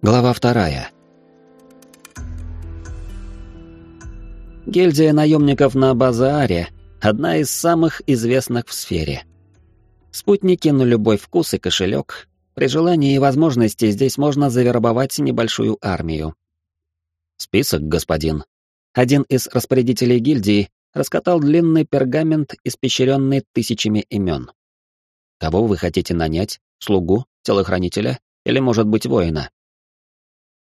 Глава вторая. Гильдия наемников на Базааре — одна из самых известных в сфере. Спутники на любой вкус и кошелек. При желании и возможности здесь можно завербовать небольшую армию. Список, господин. Один из распорядителей гильдии раскатал длинный пергамент, испещренный тысячами имен. Кого вы хотите нанять? Слугу? Телохранителя? Или, может быть, воина?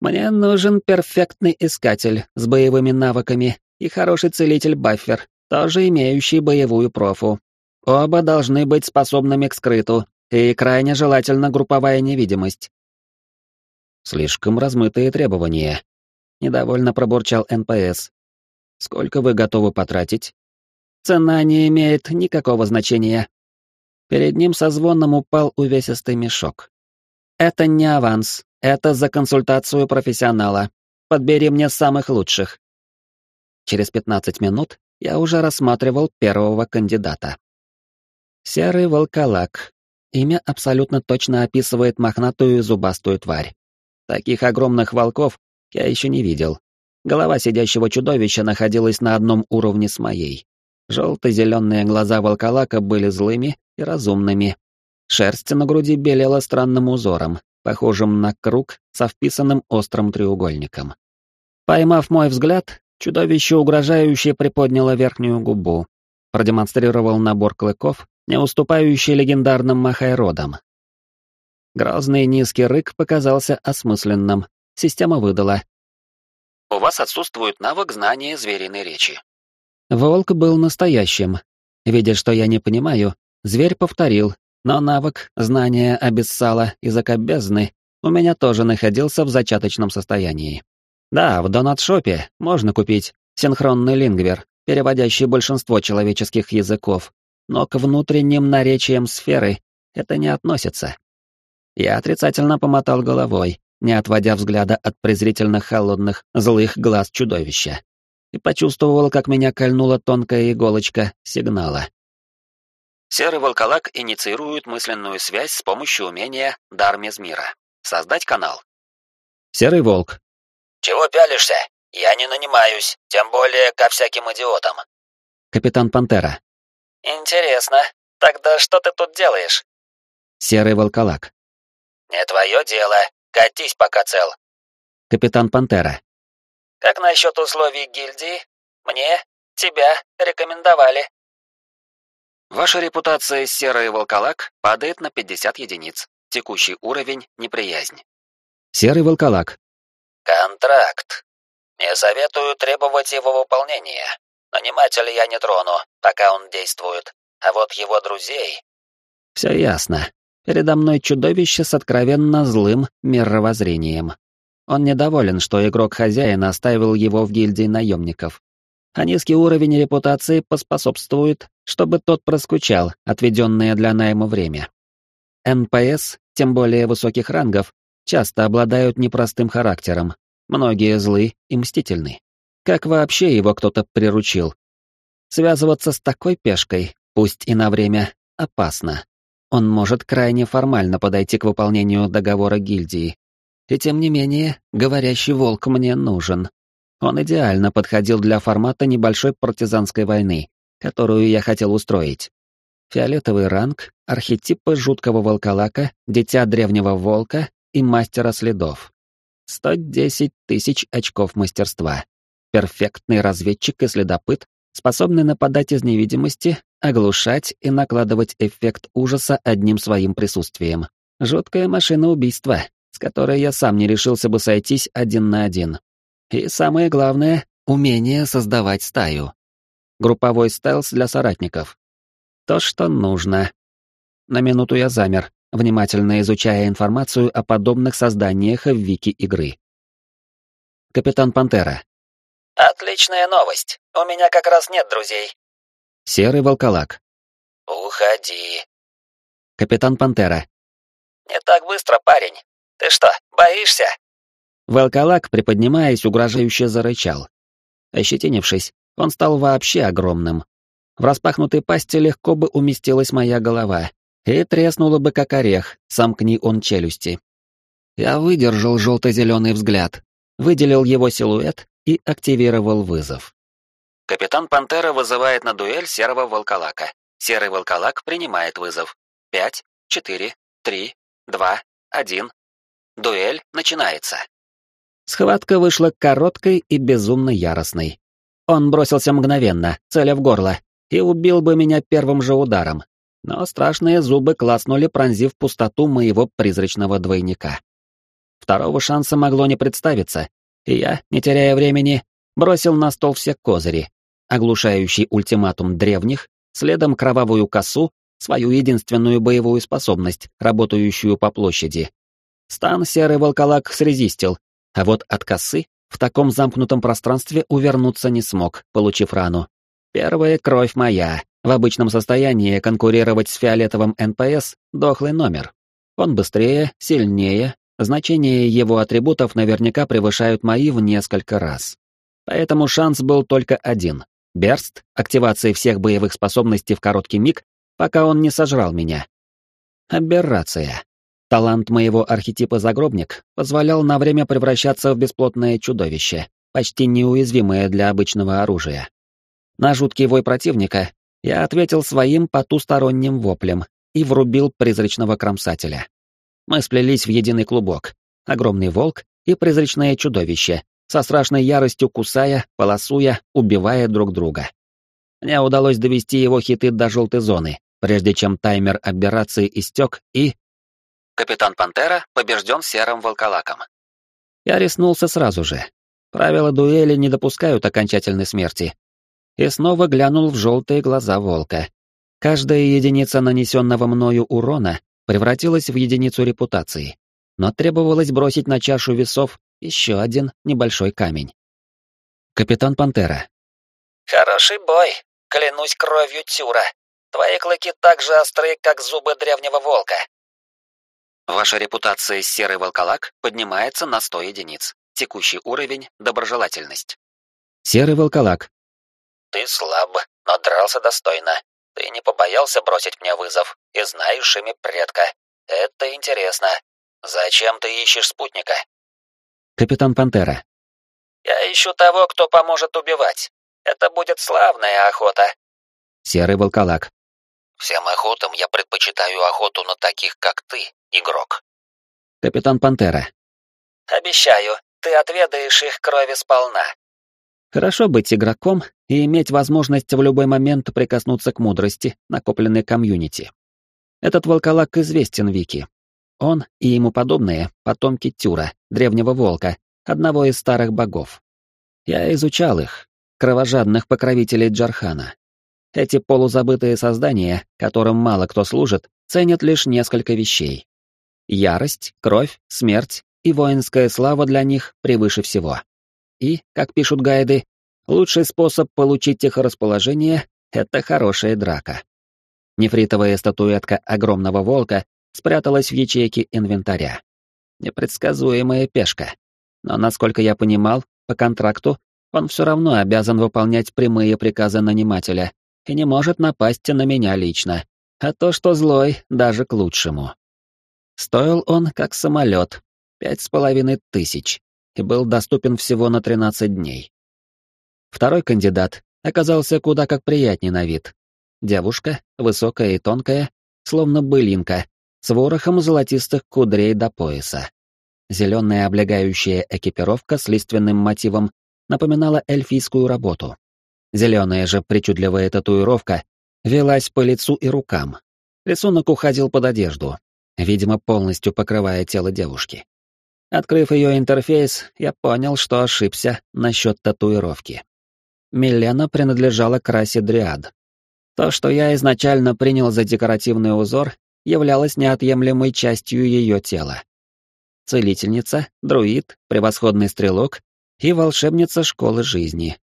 Мне нужен перфектный искатель с боевыми навыками и хороший целитель-баффер, тоже имеющий боевую профу. Оба должны быть способными к скрыту, и крайне желательно групповая невидимость. Слишком размытые требования. Недовольно пробурчал НПС. Сколько вы готовы потратить? Цена не имеет никакого значения. Перед ним со звоном упал увесистый мешок. Это не аванс, это за консультацию профессионала. Подбери мне самых лучших. Через 15 минут я уже рассматривал первого кандидата. Серый волколак. Имя абсолютно точно описывает мохнатую зубастую тварь. Таких огромных волков я еще не видел. Голова сидящего чудовища находилась на одном уровне с моей. Желто-зеленые глаза волколака были злыми и разумными. Шерсть на груди белела странным узором, похожим на круг со вписанным острым треугольником. Поймав мой взгляд, чудовище угрожающе приподняло верхнюю губу, продемонстрировал набор клыков, не уступающий легендарным махайродам. Грозный низкий рык показался осмысленным, система выдала. «У вас отсутствует навык знания звериной речи». Волк был настоящим. Видя, что я не понимаю, зверь повторил, но навык, знания обессала языка бездны у меня тоже находился в зачаточном состоянии. Да, в донат-шопе можно купить синхронный лингвер, переводящий большинство человеческих языков, но к внутренним наречиям сферы это не относится. Я отрицательно помотал головой, не отводя взгляда от презрительно холодных, злых глаз чудовища, и почувствовал, как меня кольнула тонкая иголочка сигнала. Серый волколак инициирует мысленную связь с помощью умения «Дар Мезмира». Создать канал. Серый волк. Чего пялишься? Я не нанимаюсь, тем более ко всяким идиотам. Капитан Пантера. Интересно. Тогда что ты тут делаешь? Серый волколак. Не твое дело. Катись, пока цел. Капитан Пантера. Как насчет условий гильдии? Мне, тебя рекомендовали. Ваша репутация серый волколак падает на 50 единиц. Текущий уровень — неприязнь. Серый волколак. Контракт. Не советую требовать его выполнения. Нанимателя я не трону, пока он действует. А вот его друзей... Все ясно. Передо мной чудовище с откровенно злым мировоззрением. Он недоволен, что игрок-хозяин оставил его в гильдии наемников а низкий уровень репутации поспособствует, чтобы тот проскучал отведенное для найма время. НПС, тем более высоких рангов, часто обладают непростым характером, многие злы и мстительны. Как вообще его кто-то приручил? Связываться с такой пешкой, пусть и на время, опасно. Он может крайне формально подойти к выполнению договора гильдии. И тем не менее, говорящий волк мне нужен. Он идеально подходил для формата небольшой партизанской войны, которую я хотел устроить. Фиолетовый ранг, архетипы жуткого волколака, дитя древнего волка и мастера следов. 110 тысяч очков мастерства. Перфектный разведчик и следопыт, способный нападать из невидимости, оглушать и накладывать эффект ужаса одним своим присутствием. Жуткая машина убийства, с которой я сам не решился бы сойтись один на один. И самое главное — умение создавать стаю. Групповой стелс для соратников. То, что нужно. На минуту я замер, внимательно изучая информацию о подобных созданиях в вики игры. Капитан Пантера. Отличная новость. У меня как раз нет друзей. Серый волколак. Уходи. Капитан Пантера. Не так быстро, парень. Ты что, боишься? Волколак, приподнимаясь, угрожающе зарычал. Ощетинившись, он стал вообще огромным. В распахнутой пасти легко бы уместилась моя голова, и треснула бы как орех, сомкни он челюсти. Я выдержал желто-зеленый взгляд, выделил его силуэт и активировал вызов. Капитан Пантера вызывает на дуэль серого волколака. Серый волколак принимает вызов. Пять, четыре, три, два, один. Дуэль начинается. Схватка вышла короткой и безумно яростной. Он бросился мгновенно, целя в горло, и убил бы меня первым же ударом. Но страшные зубы класнули, пронзив пустоту моего призрачного двойника. Второго шанса могло не представиться, и я, не теряя времени, бросил на стол все козыри. Оглушающий ультиматум древних, следом кровавую косу, свою единственную боевую способность, работающую по площади. Стан серый волколак срезистил, а вот от косы в таком замкнутом пространстве увернуться не смог, получив рану. Первая кровь моя. В обычном состоянии конкурировать с фиолетовым НПС — дохлый номер. Он быстрее, сильнее, значения его атрибутов наверняка превышают мои в несколько раз. Поэтому шанс был только один. Берст, активация всех боевых способностей в короткий миг, пока он не сожрал меня. Аберрация. Талант моего архетипа загробник позволял на время превращаться в бесплотное чудовище, почти неуязвимое для обычного оружия. На жуткий вой противника я ответил своим потусторонним воплем и врубил призрачного кромсателя. Мы сплелись в единый клубок. Огромный волк и призрачное чудовище, со страшной яростью кусая, полосуя, убивая друг друга. Мне удалось довести его хиты до желтой зоны, прежде чем таймер аберрации истек и Капитан Пантера побежден серым волколаком. Я риснулся сразу же. Правила дуэли не допускают окончательной смерти. И снова глянул в желтые глаза волка. Каждая единица нанесенного мною урона превратилась в единицу репутации. Но требовалось бросить на чашу весов еще один небольшой камень. Капитан Пантера. «Хороший бой, клянусь кровью Тюра. Твои клыки так же остры, как зубы древнего волка. Ваша репутация серый волколак поднимается на 100 единиц. Текущий уровень — доброжелательность. Серый волколак. Ты слаб, но дрался достойно. Ты не побоялся бросить мне вызов и знаешь имя предка. Это интересно. Зачем ты ищешь спутника? Капитан Пантера. Я ищу того, кто поможет убивать. Это будет славная охота. Серый волколак. Всем охотам я предпочитаю охоту на таких, как ты, игрок. Капитан Пантера. Обещаю, ты отведаешь их крови сполна. Хорошо быть игроком и иметь возможность в любой момент прикоснуться к мудрости, накопленной комьюнити. Этот волколак известен Вики. Он и ему подобные — потомки Тюра, древнего волка, одного из старых богов. Я изучал их, кровожадных покровителей Джархана. Эти полузабытые создания, которым мало кто служит, ценят лишь несколько вещей. Ярость, кровь, смерть и воинская слава для них превыше всего. И, как пишут гайды, лучший способ получить их расположение — это хорошая драка. Нефритовая статуэтка огромного волка спряталась в ячейке инвентаря. Непредсказуемая пешка. Но, насколько я понимал, по контракту он все равно обязан выполнять прямые приказы нанимателя и не может напасть на меня лично, а то, что злой, даже к лучшему. Стоил он как самолет, пять с половиной тысяч, и был доступен всего на 13 дней. Второй кандидат оказался куда как приятнее на вид. Девушка, высокая и тонкая, словно былинка, с ворохом золотистых кудрей до пояса. Зеленая облегающая экипировка с лиственным мотивом напоминала эльфийскую работу. Зеленая же причудливая татуировка велась по лицу и рукам. Рисунок уходил под одежду, видимо, полностью покрывая тело девушки. Открыв ее интерфейс, я понял, что ошибся насчет татуировки. Милена принадлежала к расе Дриад. То, что я изначально принял за декоративный узор, являлось неотъемлемой частью ее тела. Целительница, друид, превосходный стрелок и волшебница школы жизни.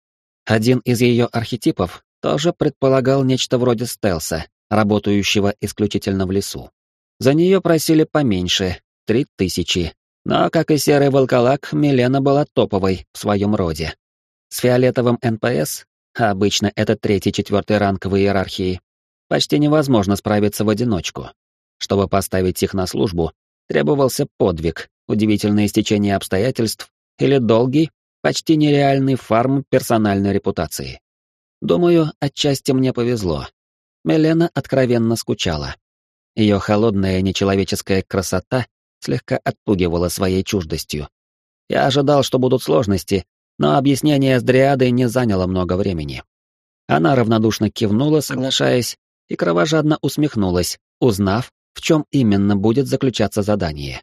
Один из ее архетипов тоже предполагал нечто вроде стелса, работающего исключительно в лесу. За нее просили поменьше, три тысячи. Но, как и серый волколак, Милена была топовой в своем роде. С фиолетовым НПС, обычно это третий-четвертый ранг в иерархии, почти невозможно справиться в одиночку. Чтобы поставить их на службу, требовался подвиг, удивительное стечение обстоятельств или долгий, почти нереальный фарм персональной репутации. Думаю, отчасти мне повезло. Мелена откровенно скучала. Ее холодная нечеловеческая красота слегка отпугивала своей чуждостью. Я ожидал, что будут сложности, но объяснение с Дриадой не заняло много времени. Она равнодушно кивнула, соглашаясь, и кровожадно усмехнулась, узнав, в чем именно будет заключаться задание.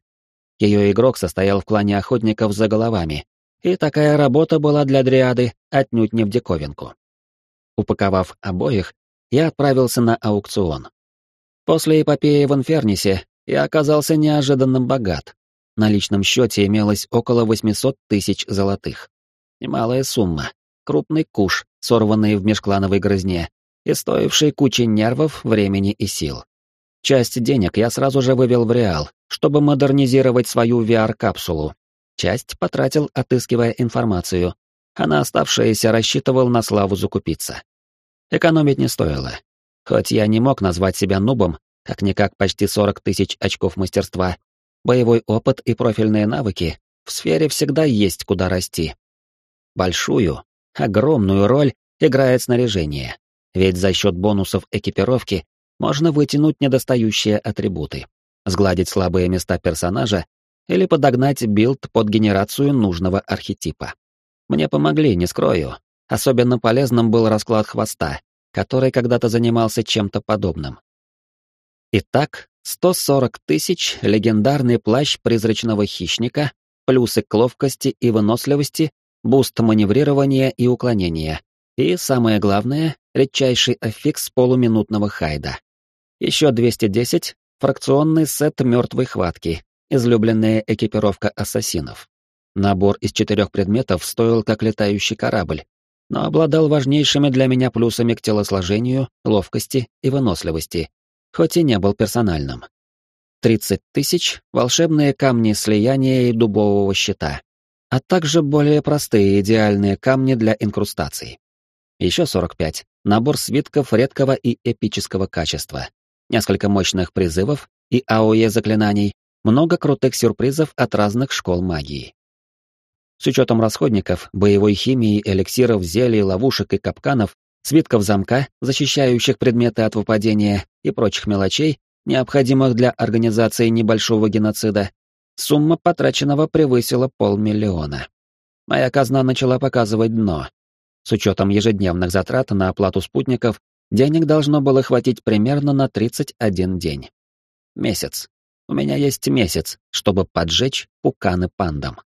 Ее игрок состоял в клане охотников за головами, и такая работа была для Дриады отнюдь не в диковинку. Упаковав обоих, я отправился на аукцион. После эпопеи в Инфернисе я оказался неожиданно богат. На личном счете имелось около 800 тысяч золотых. Немалая сумма. Крупный куш, сорванный в межклановой грызне, и стоивший кучи нервов, времени и сил. Часть денег я сразу же вывел в Реал, чтобы модернизировать свою VR-капсулу. Часть потратил, отыскивая информацию, а на оставшееся рассчитывал на славу закупиться. Экономить не стоило. Хоть я не мог назвать себя нубом, как-никак почти 40 тысяч очков мастерства, боевой опыт и профильные навыки, в сфере всегда есть куда расти. Большую, огромную роль играет снаряжение, ведь за счет бонусов экипировки можно вытянуть недостающие атрибуты, сгладить слабые места персонажа или подогнать билд под генерацию нужного архетипа. Мне помогли, не скрою. Особенно полезным был расклад Хвоста, который когда-то занимался чем-то подобным. Итак, 140 тысяч, легендарный плащ призрачного хищника, плюсы к ловкости и выносливости, буст маневрирования и уклонения, и, самое главное, редчайший аффикс полуминутного хайда. Еще 210 — фракционный сет мертвой хватки, излюбленная экипировка ассасинов. Набор из четырех предметов стоил как летающий корабль, но обладал важнейшими для меня плюсами к телосложению, ловкости и выносливости, хоть и не был персональным. 30 тысяч — волшебные камни слияния и дубового щита, а также более простые идеальные камни для инкрустаций. Еще 45 — набор свитков редкого и эпического качества, несколько мощных призывов и АОЕ заклинаний, много крутых сюрпризов от разных школ магии. С учетом расходников, боевой химии, эликсиров, зелий, ловушек и капканов, свитков замка, защищающих предметы от выпадения и прочих мелочей, необходимых для организации небольшого геноцида, сумма потраченного превысила полмиллиона. Моя казна начала показывать дно. С учетом ежедневных затрат на оплату спутников, денег должно было хватить примерно на 31 день. Месяц. У меня есть месяц, чтобы поджечь пуканы пандам.